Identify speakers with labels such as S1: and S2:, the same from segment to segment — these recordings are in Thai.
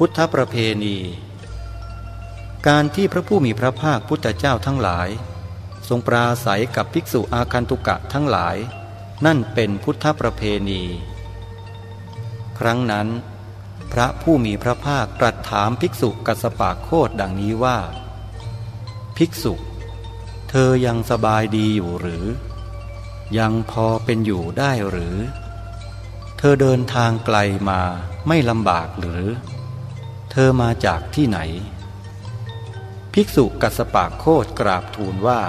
S1: พุทธประเพณี การที่พระผู้มีพระภาคพุทธเจ้าทั้งหลาย ทรงปราศัยกับภิกษุอาคันตุกะทั้งหลาย นั่นเป็นพุทธประเพณี ครั้งนั้น พระผู้มีพระภาคตรัสถามภิกษุกัสปะโคดดังนี้ว่า ภิกษุ เธอยังสบายดีอยู่หรือ ยังพอเป็นอยู่ได้หรือ เธอเดินทางไกลมาไม่ลำบากหรือ ธอมาจากที่ไหน ภิกษุกัสปะโคดกราบทูลว่า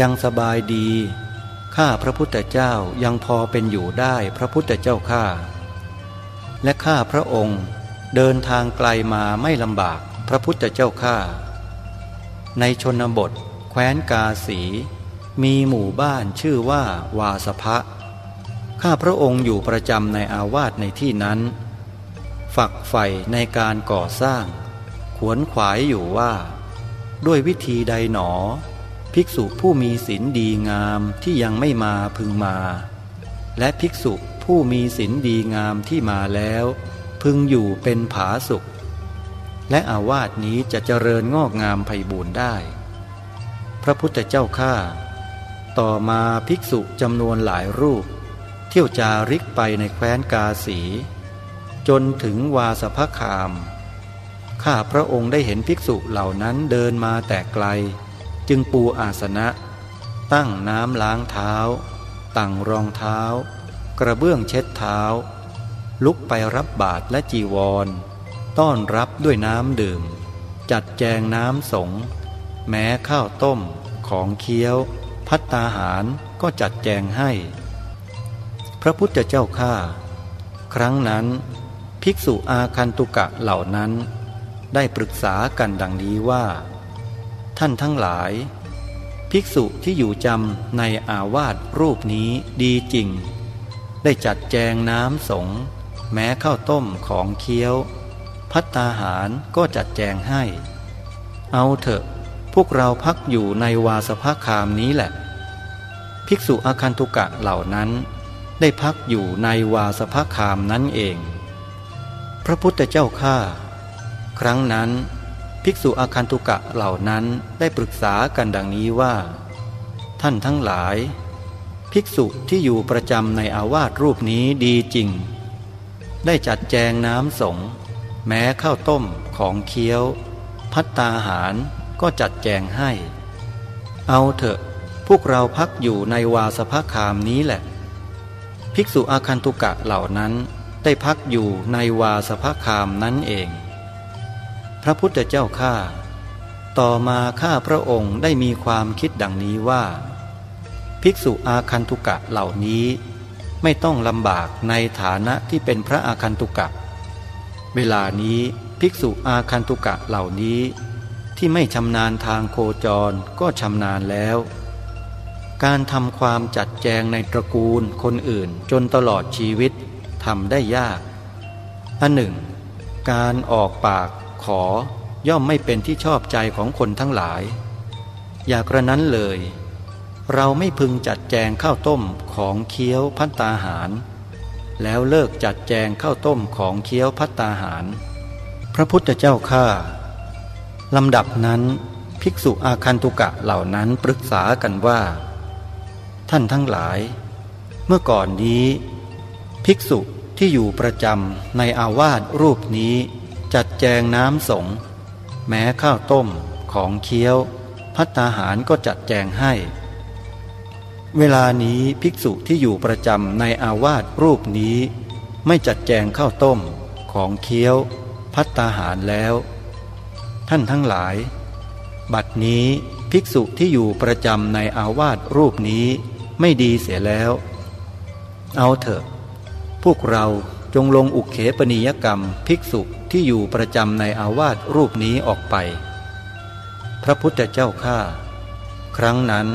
S1: ยังสบายดี ข้าพระพุทธเจ้ายังพอเป็นอยู่ได้พระพุทธเจ้าข้า และข้าพระองค์เดินทางไกลมาไม่ลำบากพระพุทธเจ้าข้า ในชนบท แคว้นกาสี มีหมู่บ้านชื่อว่าวาสภะข้าพระองค์อยู่ประจำในอาวาสในที่นั้น ฝักใฝ่ในการก่อสร้าง ขวนขวายอยู่ว่า ด้วยวิธีใดหนอ ภิกษุผู้มีศีลดีงามที่ยังไม่มาพึงมา และภิกษุผู้มีศีลดีงามที่มาแล้ว พึงอยู่เป็นผาสุข และอาวาสนี้จะเจริญงอกงามไพบูรณ์ได้ พระพุทธเจ้าข้าต่อมาภิกษุจำนวนหลายรูป เที่ยวจาริกไปในแคว้นกาสี จนถึงวาสภคาม ข้าพระองค์ได้เห็นภิกษุเหล่านั้นเดินมาแต่ไกล จึงปูอาสนะ ตั้งน้ำล้างเท้า ตั้งรองเท้า กระเบื้องเช็ดเท้า ลุกไปรับบาตรและจีวร ต้อนรับด้วยน้ำดื่ม จัดแจงน้ำสง แม้ข้าวต้ม ของเคี้ยว พัตตาหารก็จัดแจงให้ พระพุทธเจ้าข้าครั้งนั้น ภิกษุอาคันตุกะเหล่านั้น ได้ปรึกษากันดังนี้ว่า ท่านทั้งหลาย ภิกษุที่อยู่จำในอาวาสรูปนี้ดีจริง ได้จัดแจงน้ำสงแม้ข้าวต้มของเคี้ยว พัตตาหารก็จัดแจงให้ เอาเถอะ พวกเราพักอยู่ในวาสภคามนี้แหละ ภิกษุอาคันตุกะเหล่านั้น ได้พักอยู่ในวาสภคามนั้นเอง พระพุทธเจ้าข้าครั้งนั้น ภิกษุอาคันตุกะเหล่านั้นได้ปรึกษากันดังนี้ว่า ท่านทั้งหลาย ภิกษุที่อยู่ประจำในอาวาสรูปนี้ดีจริง ได้จัดแจงน้ำสงแม้ข้าวต้มของเคี้ยว พัตตาหารก็จัดแจงให้ เอาเถอะ พวกเราพักอยู่ในวาสภคามนี้แหละ ภิกษุอาคันตุกะเหล่านั้น ได้พักอยู่ในวาสภคามนั้นเอง พระพุทธเจ้าข้าต่อมาข้าพระองค์ได้มีความคิดดังนี้ว่า ภิกษุอาคันตุกะเหล่านี้ ไม่ต้องลำบากในฐานะที่เป็นพระอาคันตุกะ เวลานี้ภิกษุอาคันตุกะเหล่านี้ ที่ไม่ชำนาญทางโคจรก็ชำนาญแล้ว การทำความจัดแจงในตระกูลคนอื่นจนตลอดชีวิต ทำได้ยากอันหนึ่ง การออกปากขอย่อมไม่เป็นที่ชอบใจของคนทั้งหลาย อย่ากระนั้นเลย เราไม่พึงจัดแจงข้าวต้มของเคี้ยวพัตตาหาร แล้วเลิกจัดแจงข้าวต้มของเคี้ยวพัตตาหาร พระพุทธเจ้าข้าลำดับนั้น ภิกษุอาคันตุกะเหล่านั้นปรึกษากันว่า ท่านทั้งหลาย เมื่อก่อนนี้ ภิกษุ ที่อยู่ประจำในอาวาสรูปนี้ จัดแจงน้ำสงแม้ข้าวต้มของเคี้ยว พัตตาหารก็จัดแจงให้ เวลานี้ภิกษุที่อยู่ประจำในอาวาสรูปนี้ ไม่จัดแจงข้าวต้มของเคี้ยว พัตตาหารแล้ว ท่านทั้งหลาย บัดนี้ภิกษุที่อยู่ประจำในอาวาสรูปนี้ไม่ดีเสียแล้ว เอาเถอะ พวกเราจงลงอุเขปนิยกรรมภิกษุที่อยู่ประจำในอาวาสรูปนี้ออกไป พระพุทธเจ้าข้าครั้งนั้น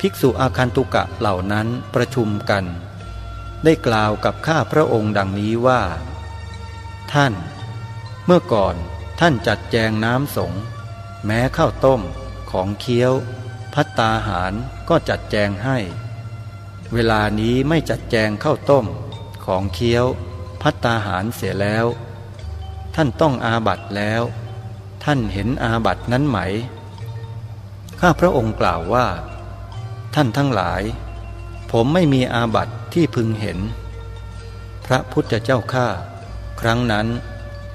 S1: ภิกษุอาคันตุกะเหล่านั้นประชุมกัน ได้กล่าวกับข้าพระองค์ดังนี้ว่า ท่าน เมื่อก่อนท่านจัดแจงน้ำสง แม้ข้าวต้มของเคี้ยว พัตตาหารก็จัดแจงให้ เวลานี้ไม่จัดแจงข้าวต้ม ของเคี้ยว พัตตาหารเสียแล้ว ท่านต้องอาบัตแล้ว ท่านเห็นอาบัตนั้นไหม ข้าพระองค์กล่าวว่า ท่านทั้งหลาย ผมไม่มีอาบัตที่พึงเห็น พระพุทธเจ้าข้าครั้งนั้น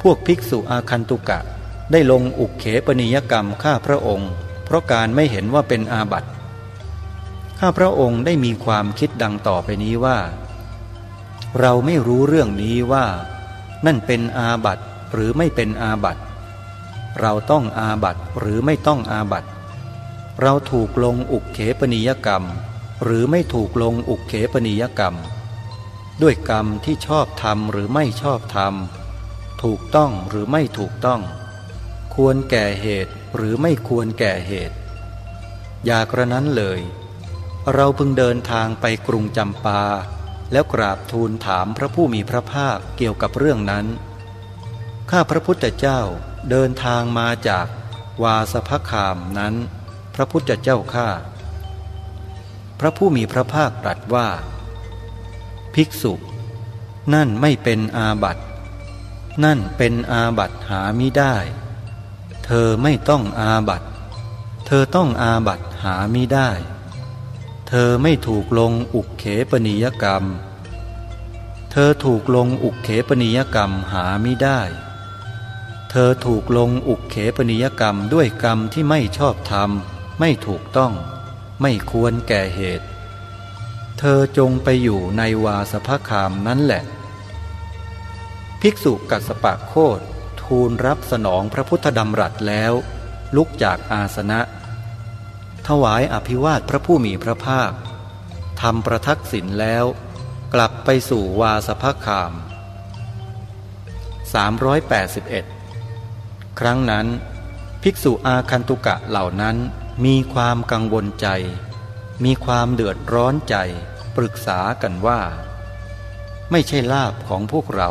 S1: พวกภิกษุอาคันตุกะ ได้ลงอุกเขปนิยกรรมข้าพระองค์ เพราะการไม่เห็นว่าเป็นอาบัติข้าพระองค์ได้มีความคิดดังต่อไปนี้ว่า เราไม่รู้เรื่องนี้ว่า นั่นเป็นอาบัตหรือไม่เป็นอาบัตเราต้องอาบัตหรือไม่ต้องอาบัตเราถูกลงอุกเขปนิยกรรม หรือไม่ถูกลงอุกเขปนิยกรรม ด้วยกรรมที่ชอบทำหรือไม่ชอบทำถูกต้องหรือไม่ถูกต้อง ควรแก่เหตุหรือไม่ควรแก่เหตุ อย่ากระนั้นเลย เราพึงเดินทางไปกรุงจำปา แล้วกราบทูลถามพระผู้มีพระภาคเกี่ยวกับเรื่องนั้น ข้าพระพุทธเจ้าเดินทางมาจากวาสภคามนั้น พระพุทธเจ้าข้าพระผู้มีพระภาคตรัสว่า ภิกษุ นั่นไม่เป็นอาบัตินั่นเป็นอาบัติหามิได้ เธอไม่ต้องอาบัตเธอต้องอาบัตหามิได้ เธอไม่ถูกลงอุกเขปนิยกรรม เธอถูกลงอุกเขปนิยกรรมหาไมิได้ เธอถูกลงอุกเขปนิยกรรมด้วยกรรมที่ไม่ชอบธรรม ไม่ถูกต้อง ไม่ควรแก่เหตุ เธอจงไปอยู่ในวาสภคามนั้นแหละ ภิกษุกัสปะโคดทูลรับสนองพระพุทธดำรัสแล้ว ลุกจากอาสนะ ถวายอภิวาทพระผู้มีพระภาคทำประทักษิณแล้ว กลับไปสู่วาสภคาม 381 ครั้งนั้น ภิกษุอาคันตุกะเหล่านั้นมีความกังวลใจ มีความเดือดร้อนใจ ปรึกษากันว่า ไม่ใช่ลาบของพวกเรา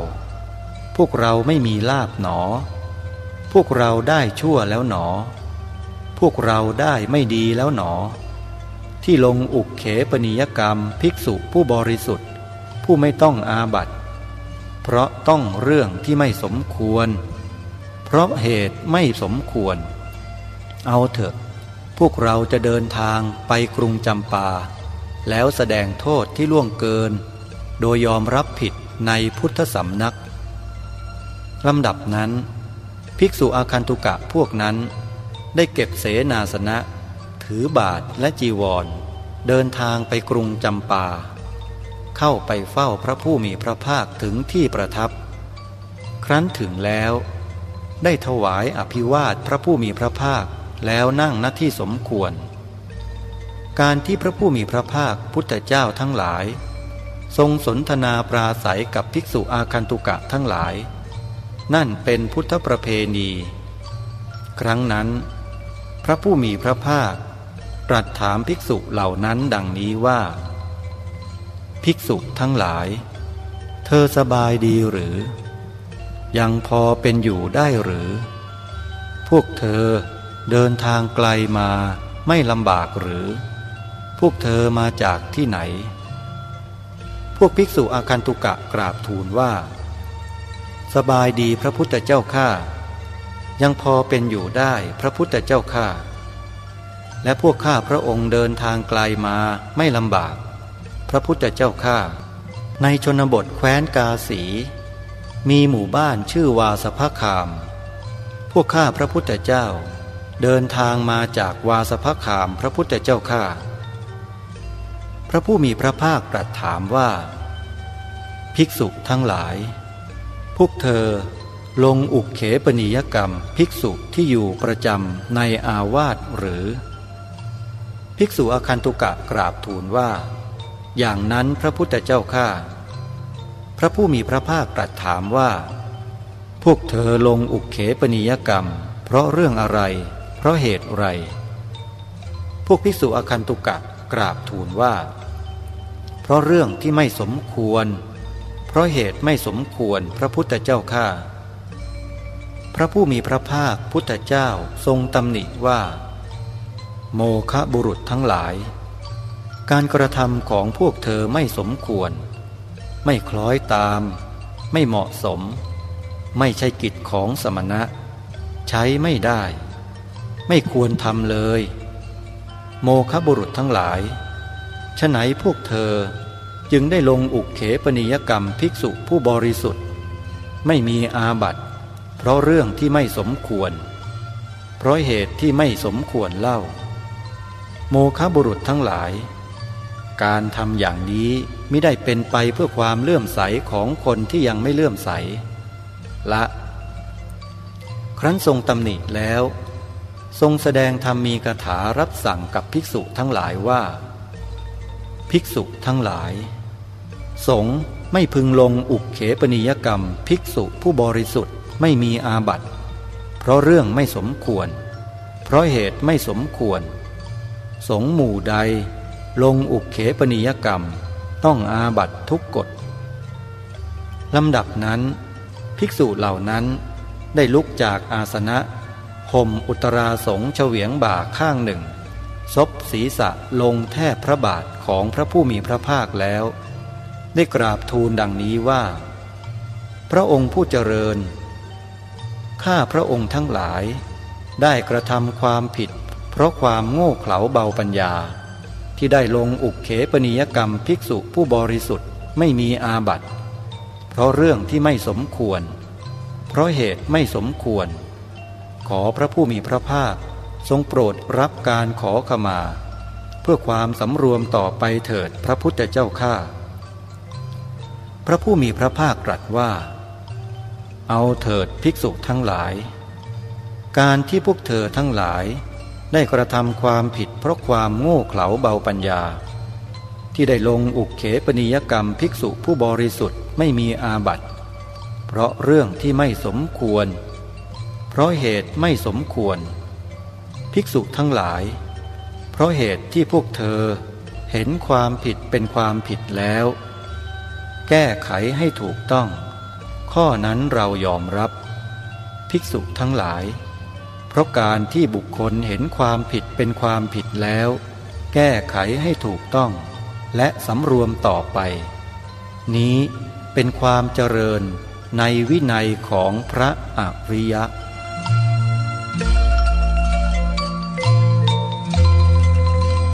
S1: พวกเราไม่มีลาบหนอ พวกเราได้ชั่วแล้วหนอ พวกเราได้ไม่ดีแล้วหนอ ที่ลงอุกเขปนิยกรรมภิกษุผู้บริสุทธิ์ ผู้ไม่ต้องอาบัตเพราะต้องเรื่องที่ไม่สมควร เพราะเหตุไม่สมควร เอาเถอะ พวกเราจะเดินทางไปกรุงจำปา แล้วแสดงโทษที่ล่วงเกิน โดยยอมรับผิดในพุทธสำนักลำดับนั้น ภิกษุอาคันตุกะพวกนั้น ได้เก็บเสนาสนะ ถือบาทและจีวร เดินทางไปกรุงจำปา เข้าไปเฝ้าพระผู้มีพระภาคถึงที่ประทับ ครั้นถึงแล้ว ได้ถวายอภิวาทพระผู้มีพระภาคแล้วนั่งณที่สมควร การที่พระผู้มีพระภาคพุทธเจ้าทั้งหลาย ทรงสนทนาปราศัยกับภิกษุอาคันตุกะทั้งหลาย นั่นเป็นพุทธประเพณี ครั้งนั้น พระผู้มีพระภาค ตรัสถามภิกษุเหล่านั้นดังนี้ว่า ภิกษุทั้งหลาย เธอสบายดีหรือ ยังพอเป็นอยู่ได้หรือ พวกเธอเดินทางไกลมาไม่ลำบากหรือ พวกเธอมาจากที่ไหน พวกภิกษุอาคันตุกะกราบทูลว่า สบายดีพระพุทธเจ้าข้า ยังพอเป็นอยู่ได้พระพุทธเจ้าข้าและพวกข้าพระองค์เดินทางไกลามาไม่ลำบาก พระพุทธเจ้าข้าในชนบทแคว้นกาสี มีหมู่บ้านชื่อวาสภคาม พวกข้าพระพุทธเจ้า เดินทางมาจากวาสภคามพระพุทธเจ้าข้าพระผู้มีพระภาคตรัสถามว่า ภิกษุทั้งหลาย พวกเธอ ลงอุกเขปนิยกรรม ภิกษุที่อยู่ประจำในอาวาสหรือ ภิกษุอาคันตุกะกราบทูลว่า อย่างนั้นพระพุทธเจ้าข้าพระผู้มีพระภาคตรัสถามว่า พวกเธอลงอุกเขปนิยกรรม เพราะเรื่องอะไร เพราะเหตุไร พวกภิกษุอคันตุกะกราบทูลว่า เพราะเรื่องที่ไม่สมควร เพราะเหตุไม่สมควรพระพุทธเจ้าข้า พระผู้มีพระภาคพุทธเจ้าทรงตำหนิว่า โมคะบุรุษทั้งหลาย การกระทำของพวกเธอไม่สมควร ไม่คล้อยตาม ไม่เหมาะสม ไม่ใช่กิจของสมณะ ใช้ไม่ได้ ไม่ควรทำเลย โมคบุรุษทั้งหลายฉไหนพวกเธอจึงได้ลงอุกเขปนิยกรรมภิกษุผู้บริสุทธิ์ ไม่มีอาบัติ เพราะเรื่องที่ไม่สมควร เพราะเหตุที่ไม่สมควรเล่า โมคบุรุษทั้งหลาย การทำอย่างนี้ไม่ได้เป็นไปเพื่อความเลื่อมใสของคนที่ยังไม่เลื่อมใส ละ ครั้นทรงตำหนิแล้ว ทรงแสดงธรรมมีคาถารับสั่งกับภิกษุทั้งหลายว่า ภิกษุทั้งหลาย สงไม่พึงลงอุกเขปนิยกรรมภิกษุผู้บริสุทธิ ไม่มีอาบัติ เพราะเรื่องไม่สมควร เพราะเหตุไม่สมควร สงหมู่ใด ลงอุกเขปนิยกรรม ต้องอาบัตทุกกฎลำดับนั้น ภิกษุเหล่านั้นได้ลุกจากอาสนะห่มอุตราสงเฉวียงบ่าข้างหนึ่ง ซบศีรษะลงแทบพระบาทของพระผู้มีพระภาคแล้ว ได้กราบทูลดังนี้ว่า พระองค์ผู้เจริญ ข้าพระองค์ทั้งหลาย ได้กระทำความผิด เพราะความโง่เขลาเบาปัญญา ที่ได้ลงอุกเขปนิยกรรมภิกษุผู้บริสุทธิ์ไม่มีอาบัติ เพราะเรื่องที่ไม่สมควร เพราะเหตุไม่สมควร ขอพระผู้มีพระภาค ทรงโปรดรับการขอขมา เพื่อความสำรวมต่อไปเถิดพระพุทธเจ้าข้าพระผู้มีพระภาคตรัสว่า เอาเถิดภิกษุทั้งหลาย การที่พวกเธอทั้งหลาย ได้กระทำความผิดเพราะความโง่เขลาเบาปัญญา ที่ได้ลงอุกเขปนิยกรรมภิกษุผู้บริสุทธิ์ไม่มีอาบัติ เพราะเรื่องที่ไม่สมควร เพราะเหตุไม่สมควร ภิกษุทั้งหลาย เพราะเหตุที่พวกเธอเห็นความผิดเป็นความผิดแล้ว แก้ไขให้ถูกต้อง ข้อนั้นเรายอมรับ ภิกษุทั้งหลาย เพราะการที่บุคคลเห็นความผิดเป็นความผิดแล้ว แก้ไขให้ถูกต้อง และสำรวมต่อไป นี้เป็นความเจริญในวินัยของพระอริยะ